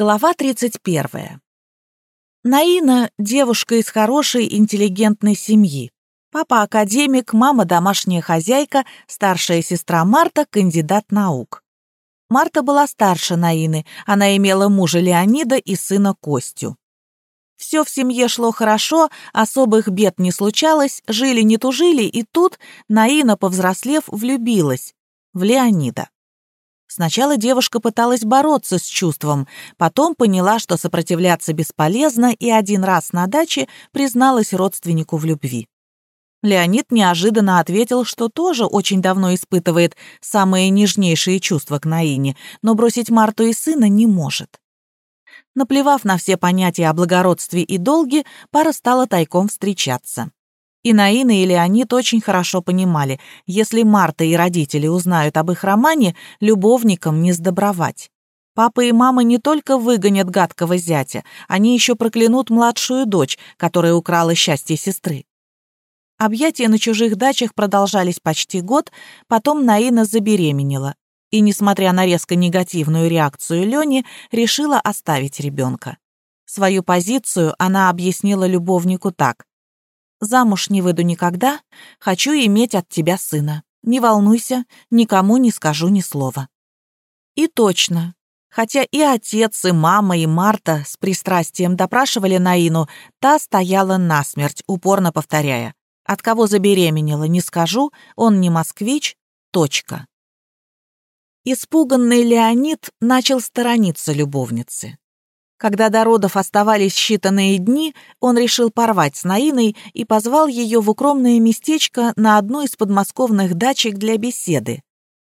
Глава 31. Наина – девушка из хорошей, интеллигентной семьи. Папа – академик, мама – домашняя хозяйка, старшая сестра Марта – кандидат наук. Марта была старше Наины, она имела мужа Леонида и сына Костю. Все в семье шло хорошо, особых бед не случалось, жили не тужили, и тут Наина, повзрослев, влюбилась в Леонида. Сначала девушка пыталась бороться с чувством, потом поняла, что сопротивляться бесполезно, и один раз на даче призналась родственнику в любви. Леонид неожиданно ответил, что тоже очень давно испытывает самые нежнейшие чувства к Наине, но бросить Марту и сына не может. Наплевав на все понятия о благородстве и долге, пара стала тайком встречаться. И Наина и Леонид очень хорошо понимали, если Марта и родители узнают об их романе, любовникам не сдобровать. Папа и мама не только выгонят гадкого зятя, они еще проклянут младшую дочь, которая украла счастье сестры. Объятия на чужих дачах продолжались почти год, потом Наина забеременела. И, несмотря на резко негативную реакцию Лёни, решила оставить ребенка. Свою позицию она объяснила любовнику так. Замуж не выйду никогда, хочу иметь от тебя сына. Не волнуйся, никому не скажу ни слова». И точно. Хотя и отец, и мама, и Марта с пристрастием допрашивали Наину, та стояла насмерть, упорно повторяя. «От кого забеременела, не скажу, он не москвич, точка». Испуганный Леонид начал сторониться любовницы. Когда до родов оставались считанные дни, он решил порвать с Наиной и позвал ее в укромное местечко на одну из подмосковных дачек для беседы.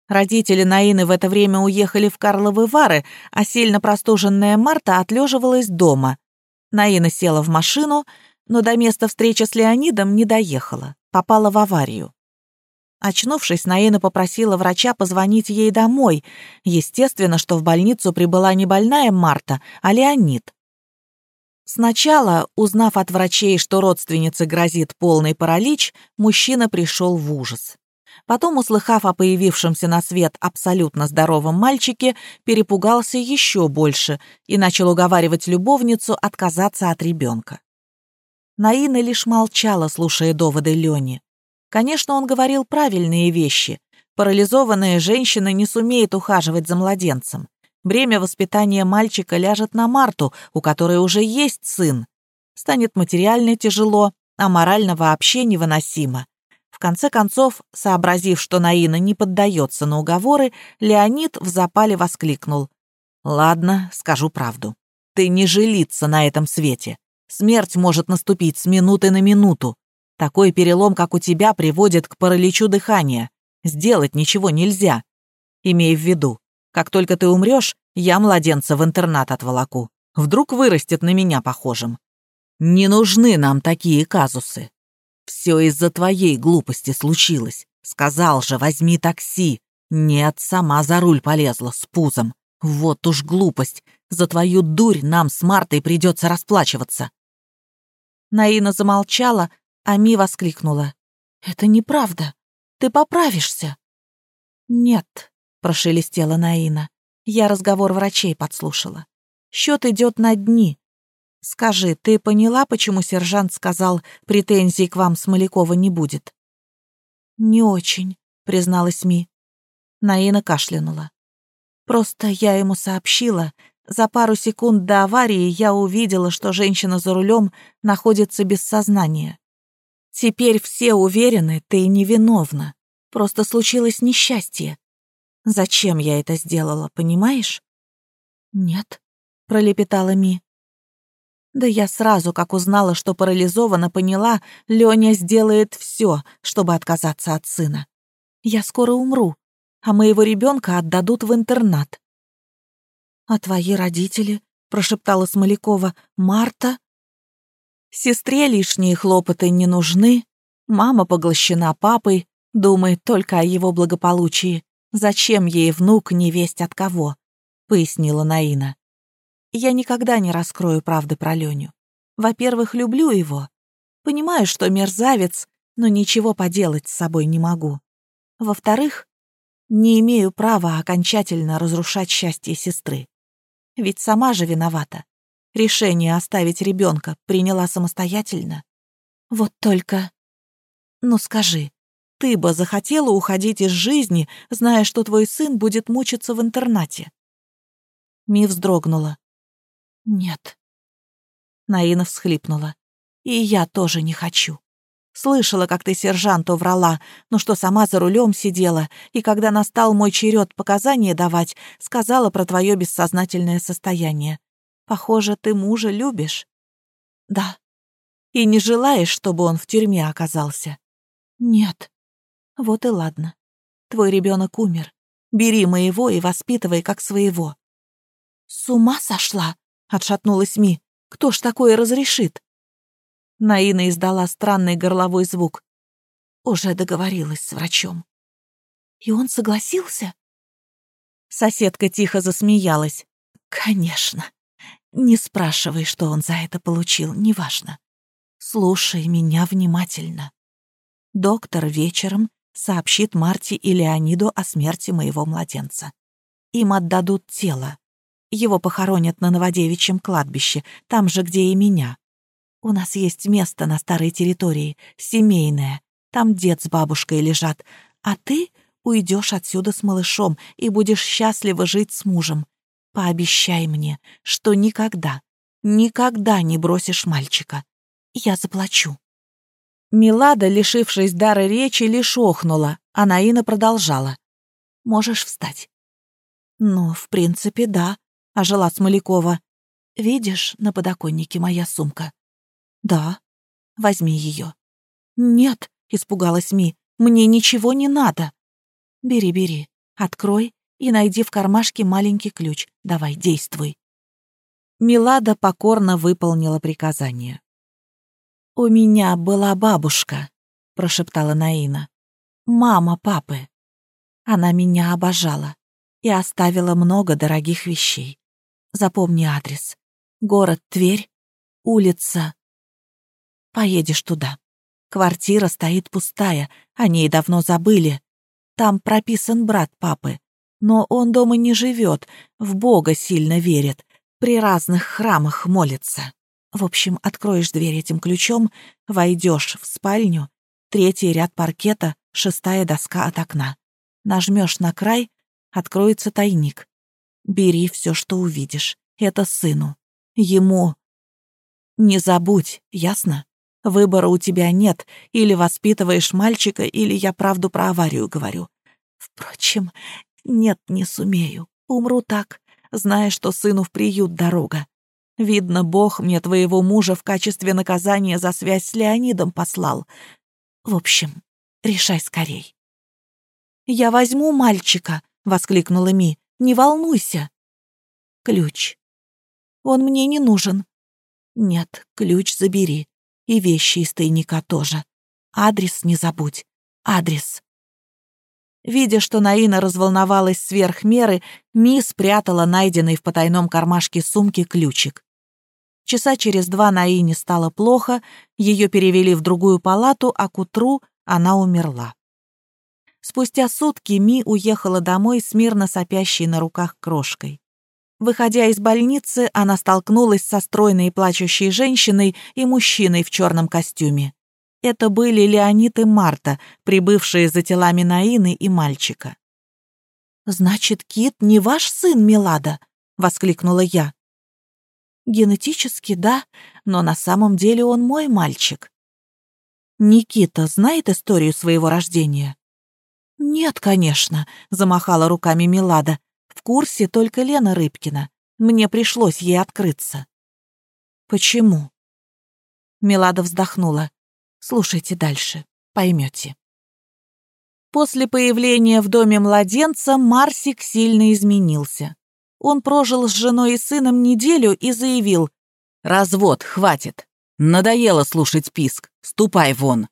Родители Наины в это время уехали в Карловы Вары, а сильно простуженная Марта отлеживалась дома. Наина села в машину, но до места встречи с Леонидом не доехала, попала в аварию. Очнувшись, Наина попросила врача позвонить ей домой. Естественно, что в больницу прибыла не больная Марта, а Леонид. Сначала, узнав от врачей, что родственнице грозит полный паралич, мужчина пришел в ужас. Потом, услыхав о появившемся на свет абсолютно здоровом мальчике, перепугался еще больше и начал уговаривать любовницу отказаться от ребенка. Наина лишь молчала, слушая доводы Лени. Конечно, он говорил правильные вещи. Парализованная женщина не сумеет ухаживать за младенцем. Бремя воспитания мальчика ляжет на Марту, у которой уже есть сын. Станет материально тяжело, а морально вообще невыносимо. В конце концов, сообразив, что Наина не поддается на уговоры, Леонид в запале воскликнул. «Ладно, скажу правду. Ты не жилиться на этом свете. Смерть может наступить с минуты на минуту. Такой перелом, как у тебя, приводит к параличу дыхания. Сделать ничего нельзя. Имей в виду, как только ты умрешь, я младенца в интернат отволоку. Вдруг вырастет на меня похожим. Не нужны нам такие казусы. Все из-за твоей глупости случилось. Сказал же, возьми такси. Нет, сама за руль полезла с пузом. Вот уж глупость. За твою дурь нам с Мартой придется расплачиваться. Наина замолчала, Ами воскликнула. «Это неправда. Ты поправишься». «Нет», — прошелестела Наина. Я разговор врачей подслушала. Счет идет на дни. Скажи, ты поняла, почему сержант сказал, претензий к вам Смолякова не будет? Не очень, призналась Ми. Наина кашлянула. Просто я ему сообщила. За пару секунд до аварии я увидела, что женщина за рулем находится без сознания. Теперь все уверены, ты невиновна. Просто случилось несчастье. Зачем я это сделала, понимаешь? Нет, пролепетала Ми. Да я сразу, как узнала, что парализована, поняла, Лёня сделает все, чтобы отказаться от сына. Я скоро умру, а моего ребенка отдадут в интернат. А твои родители, прошептала Смолякова, Марта? Сестре лишние хлопоты не нужны, мама поглощена папой, думает только о его благополучии. Зачем ей внук не весть от кого? Пояснила Наина. Я никогда не раскрою правды про Леню. Во-первых, люблю его. Понимаю, что мерзавец, но ничего поделать с собой не могу. Во-вторых, не имею права окончательно разрушать счастье сестры. Ведь сама же виновата. Решение оставить ребенка приняла самостоятельно. Вот только... Ну скажи, ты бы захотела уходить из жизни, зная, что твой сын будет мучиться в интернате? Ми вздрогнула. Нет. Наина всхлипнула. И я тоже не хочу. Слышала, как ты сержанту врала, но что сама за рулем сидела, и когда настал мой черед показания давать, сказала про твое бессознательное состояние. Похоже, ты мужа любишь. Да. И не желаешь, чтобы он в тюрьме оказался? Нет. Вот и ладно. Твой ребенок умер. Бери моего и воспитывай как своего. С ума сошла? Отшатнулась Ми. Кто ж такое разрешит? Наина издала странный горловой звук. Уже договорилась с врачом. И он согласился? Соседка тихо засмеялась. Конечно. Не спрашивай, что он за это получил, неважно. Слушай меня внимательно. Доктор вечером сообщит Марте и Леониду о смерти моего младенца. Им отдадут тело. Его похоронят на Новодевичьем кладбище, там же, где и меня. У нас есть место на старой территории, семейное. Там дед с бабушкой лежат, а ты уйдешь отсюда с малышом и будешь счастливо жить с мужем. Пообещай мне, что никогда, никогда не бросишь мальчика. Я заплачу». Милада, лишившись дара речи, лишь охнула, а Наина продолжала. «Можешь встать». «Ну, в принципе, да», — ожила Смолякова. «Видишь, на подоконнике моя сумка?» «Да». «Возьми ее». «Нет», — испугалась Ми, — «мне ничего не надо». «Бери, бери, открой и найди в кармашке маленький ключ. Давай, действуй». Милада покорно выполнила приказание. «У меня была бабушка», — прошептала Наина. «Мама папы. Она меня обожала и оставила много дорогих вещей. Запомни адрес. Город Тверь, улица. Поедешь туда. Квартира стоит пустая, о ней давно забыли. Там прописан брат папы, но он дома не живет, в Бога сильно верит, при разных храмах молится. В общем, откроешь дверь этим ключом, войдешь в спальню, третий ряд паркета, шестая доска от окна. Нажмешь на край, откроется тайник. Бери все, что увидишь. Это сыну. Ему. Не забудь, ясно? Выбора у тебя нет. Или воспитываешь мальчика, или я правду про аварию говорю. Впрочем, нет, не сумею. Умру так, зная, что сыну в приют дорога. Видно, Бог мне твоего мужа в качестве наказания за связь с Леонидом послал. В общем, решай скорей. «Я возьму мальчика», — воскликнула Ми. «Не волнуйся». «Ключ. Он мне не нужен». «Нет, ключ забери. И вещи из тайника тоже. Адрес не забудь. Адрес». Видя, что Наина разволновалась сверх меры, Ми спрятала найденный в потайном кармашке сумки ключик. Часа через два Наине стало плохо, ее перевели в другую палату, а к утру она умерла. Спустя сутки Ми уехала домой с мирно сопящей на руках крошкой. Выходя из больницы, она столкнулась со стройной плачущей женщиной и мужчиной в черном костюме. Это были Леонид и Марта, прибывшие за телами Наины и мальчика. «Значит, Кит не ваш сын, Милада?» — воскликнула я. Генетически, да, но на самом деле он мой мальчик. Никита знает историю своего рождения? Нет, конечно, замахала руками Милада. В курсе только Лена Рыбкина. Мне пришлось ей открыться. Почему? Милада вздохнула. Слушайте дальше, поймете. После появления в доме младенца Марсик сильно изменился. Он прожил с женой и сыном неделю и заявил «Развод, хватит! Надоело слушать писк, ступай вон!»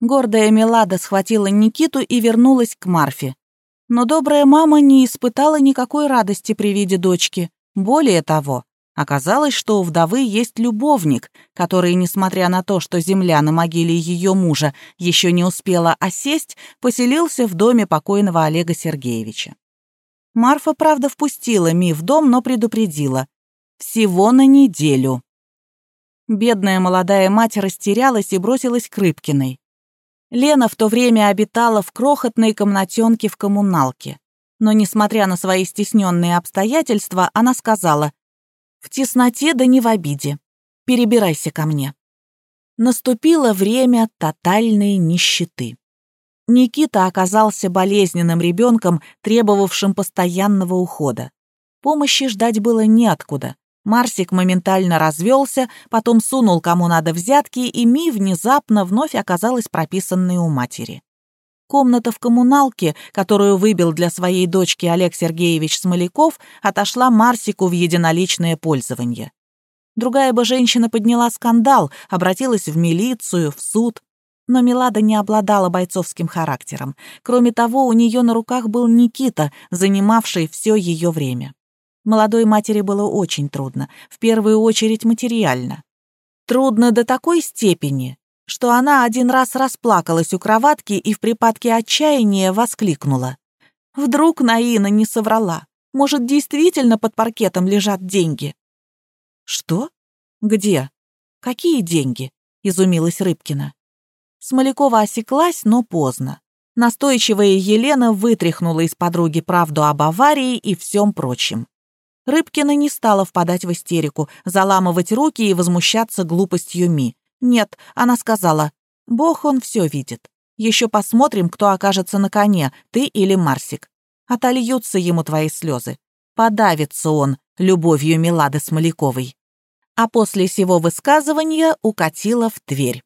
Гордая Мелада схватила Никиту и вернулась к Марфе. Но добрая мама не испытала никакой радости при виде дочки. Более того, оказалось, что у вдовы есть любовник, который, несмотря на то, что земля на могиле ее мужа еще не успела осесть, поселился в доме покойного Олега Сергеевича. Марфа, правда, впустила Ми в дом, но предупредила. Всего на неделю. Бедная молодая мать растерялась и бросилась к Рыбкиной. Лена в то время обитала в крохотной комнатенке в коммуналке. Но, несмотря на свои стесненные обстоятельства, она сказала, «В тесноте да не в обиде. Перебирайся ко мне». Наступило время тотальной нищеты. Никита оказался болезненным ребенком, требовавшим постоянного ухода. Помощи ждать было неоткуда. Марсик моментально развелся, потом сунул кому надо взятки, и Ми внезапно вновь оказалась прописанной у матери. Комната в коммуналке, которую выбил для своей дочки Олег Сергеевич Смоляков, отошла Марсику в единоличное пользование. Другая бы женщина подняла скандал, обратилась в милицию, в суд. Но Милада не обладала бойцовским характером. Кроме того, у нее на руках был Никита, занимавший все ее время. Молодой матери было очень трудно, в первую очередь материально. Трудно до такой степени, что она один раз расплакалась у кроватки и в припадке отчаяния воскликнула. Вдруг Наина не соврала. Может, действительно под паркетом лежат деньги? «Что? Где? Какие деньги?» — изумилась Рыбкина. Смолякова осеклась, но поздно. Настойчивая Елена вытряхнула из подруги правду об аварии и всем прочем. Рыбкина не стала впадать в истерику, заламывать руки и возмущаться глупостью Ми. Нет, она сказала, «Бог он все видит. Еще посмотрим, кто окажется на коне, ты или Марсик. Отольются ему твои слезы. Подавится он любовью Милады Смоляковой». А после сего высказывания укатила в Тверь.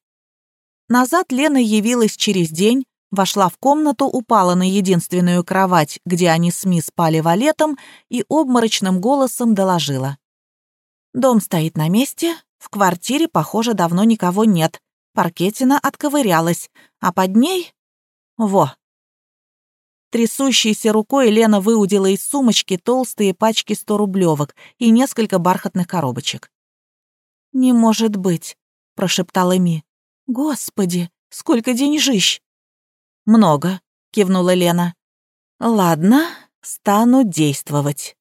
Назад Лена явилась через день, вошла в комнату, упала на единственную кровать, где они с Ми спали валетом, и обморочным голосом доложила. «Дом стоит на месте, в квартире, похоже, давно никого нет. Паркетина отковырялась, а под ней... Во!» Трясущейся рукой Лена выудила из сумочки толстые пачки сто рублевок и несколько бархатных коробочек. «Не может быть», — прошептала Ми. «Господи, сколько деньжищ!» «Много», — кивнула Лена. «Ладно, стану действовать.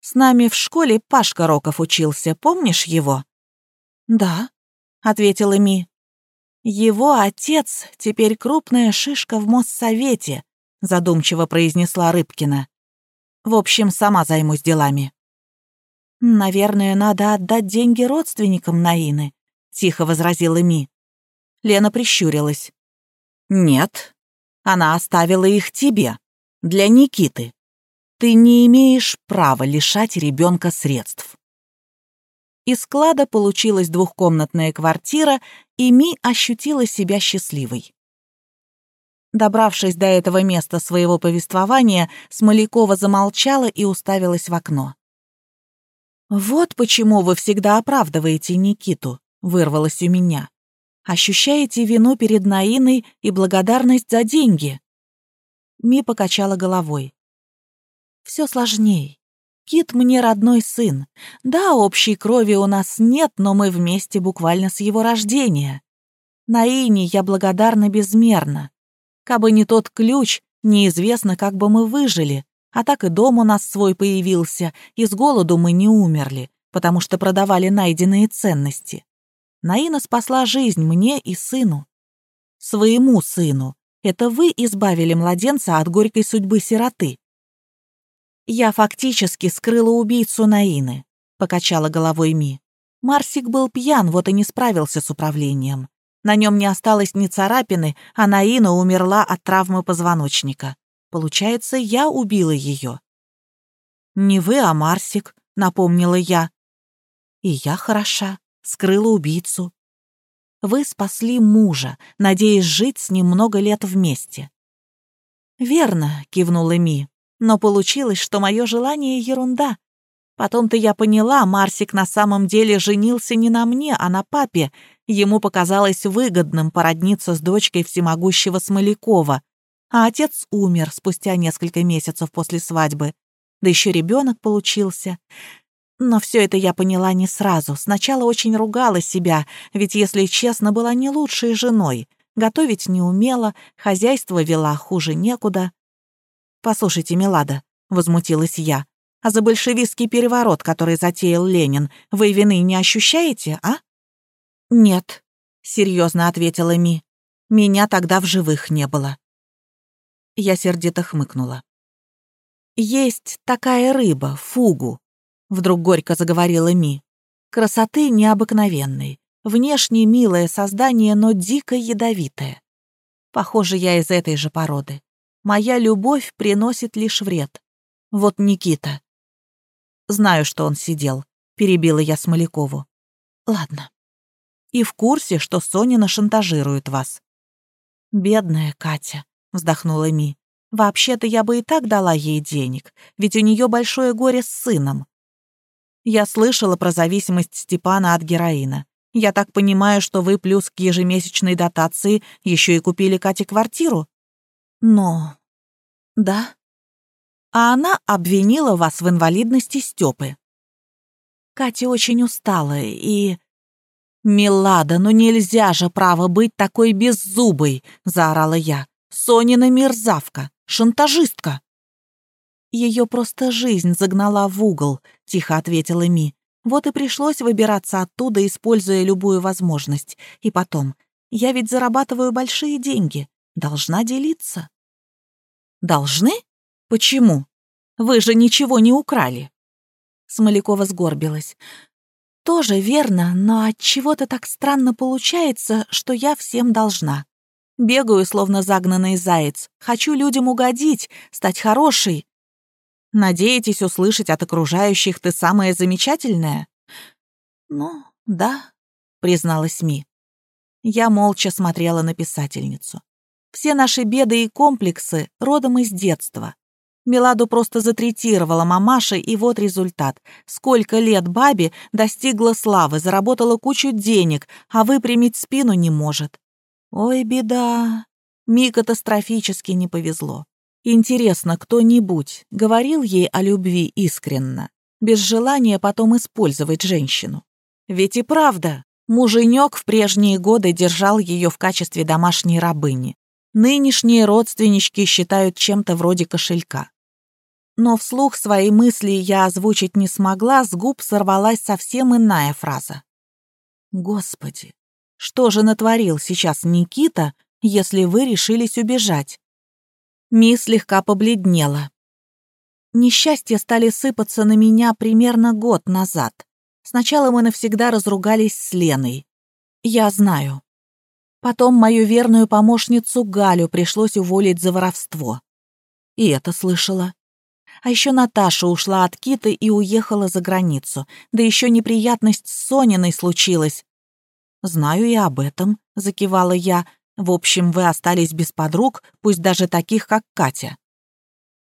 С нами в школе Пашка Роков учился, помнишь его?» «Да», — ответила Ми. «Его отец теперь крупная шишка в Моссовете», — задумчиво произнесла Рыбкина. «В общем, сама займусь делами». «Наверное, надо отдать деньги родственникам Наины», — тихо возразила Ми. Лена прищурилась. «Нет, она оставила их тебе, для Никиты. Ты не имеешь права лишать ребенка средств». Из склада получилась двухкомнатная квартира, и Ми ощутила себя счастливой. Добравшись до этого места своего повествования, Смолякова замолчала и уставилась в окно. «Вот почему вы всегда оправдываете Никиту», — вырвалось у меня. Ощущаете вину перед Наиной и благодарность за деньги?» Ми покачала головой. «Все сложней. Кит мне родной сын. Да, общей крови у нас нет, но мы вместе буквально с его рождения. Наине я благодарна безмерно. Кабы не тот ключ, неизвестно, как бы мы выжили. А так и дом у нас свой появился, и с голоду мы не умерли, потому что продавали найденные ценности. Наина спасла жизнь мне и сыну. Своему сыну. Это вы избавили младенца от горькой судьбы сироты. Я фактически скрыла убийцу Наины, покачала головой Ми. Марсик был пьян, вот и не справился с управлением. На нем не осталось ни царапины, а Наина умерла от травмы позвоночника. Получается, я убила ее. «Не вы, а Марсик», — напомнила я. «И я хороша скрыла убийцу. Вы спасли мужа, надеясь жить с ним много лет вместе. «Верно», — кивнула Ми, «но получилось, что мое желание — ерунда. Потом-то я поняла, Марсик на самом деле женился не на мне, а на папе. Ему показалось выгодным породниться с дочкой всемогущего Смолякова, а отец умер спустя несколько месяцев после свадьбы. Да еще ребенок получился. Но все это я поняла не сразу. Сначала очень ругала себя, ведь, если честно, была не лучшей женой. Готовить не умела, хозяйство вела хуже некуда. «Послушайте, Милада», — возмутилась я. «А за большевистский переворот, который затеял Ленин, вы вины не ощущаете, а?» «Нет», — серьезно ответила Ми. «Меня тогда в живых не было». Я сердито хмыкнула. «Есть такая рыба, фугу», — вдруг горько заговорила Ми. «Красоты необыкновенной, внешне милое создание, но дико ядовитое. Похоже, я из этой же породы. Моя любовь приносит лишь вред. Вот Никита». «Знаю, что он сидел», — перебила я Смолякову. «Ладно. И в курсе, что Сонина шантажирует вас». «Бедная Катя», — вздохнула Ми. Вообще-то я бы и так дала ей денег, ведь у нее большое горе с сыном. Я слышала про зависимость Степана от героина. Я так понимаю, что вы плюс к ежемесячной дотации еще и купили Кате квартиру? Но... Да. А она обвинила вас в инвалидности Степы. Катя очень устала и... «Милада, ну нельзя же, право, быть такой беззубой!» — заорала я. «Сонина мерзавка! Шантажистка!» «Ее просто жизнь загнала в угол», — тихо ответила Ми. «Вот и пришлось выбираться оттуда, используя любую возможность. И потом, я ведь зарабатываю большие деньги. Должна делиться». «Должны? Почему? Вы же ничего не украли». Смолякова сгорбилась. «Тоже верно, но от чего то так странно получается, что я всем должна. Бегаю, словно загнанный заяц. Хочу людям угодить, стать хорошей. Надеетесь услышать от окружающих «ты самая замечательная»?» «Ну, да», — призналась Ми. Я молча смотрела на писательницу. Все наши беды и комплексы родом из детства. Меладу просто затретировала мамаша, и вот результат. Сколько лет бабе достигла славы, заработала кучу денег, а выпрямить спину не может. Ой, беда. Ми катастрофически не повезло. Интересно, кто-нибудь говорил ей о любви искренно, без желания потом использовать женщину? Ведь и правда, муженек в прежние годы держал ее в качестве домашней рабыни. Нынешние родственнички считают чем-то вроде кошелька. Но вслух свои мысли я озвучить не смогла, с губ сорвалась совсем иная фраза. Господи, что же натворил сейчас Никита, если вы решились убежать? Ми слегка побледнела. Несчастья стали сыпаться на меня примерно год назад. Сначала мы навсегда разругались с Леной. Я знаю. Потом мою верную помощницу Галю пришлось уволить за воровство. И это слышала. А еще Наташа ушла от Киты и уехала за границу. Да еще неприятность с Сониной случилась. «Знаю и об этом», — закивала я. «В общем, вы остались без подруг, пусть даже таких, как Катя».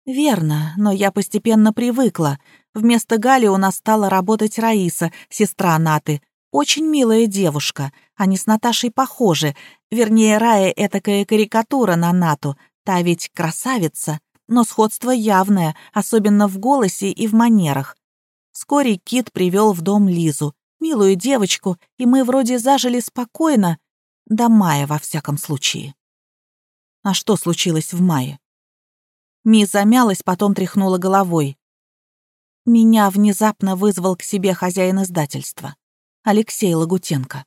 «Верно, но я постепенно привыкла. Вместо Гали у нас стала работать Раиса, сестра Наты. Очень милая девушка. Они с Наташей похожи. Вернее, Рая — этакая карикатура на Нату. Та ведь красавица. Но сходство явное, особенно в голосе и в манерах. Вскоре Кит привел в дом Лизу милую девочку, и мы вроде зажили спокойно, до мая во всяком случае. А что случилось в мае? Ми замялась, потом тряхнула головой. Меня внезапно вызвал к себе хозяин издательства, Алексей Лагутенко.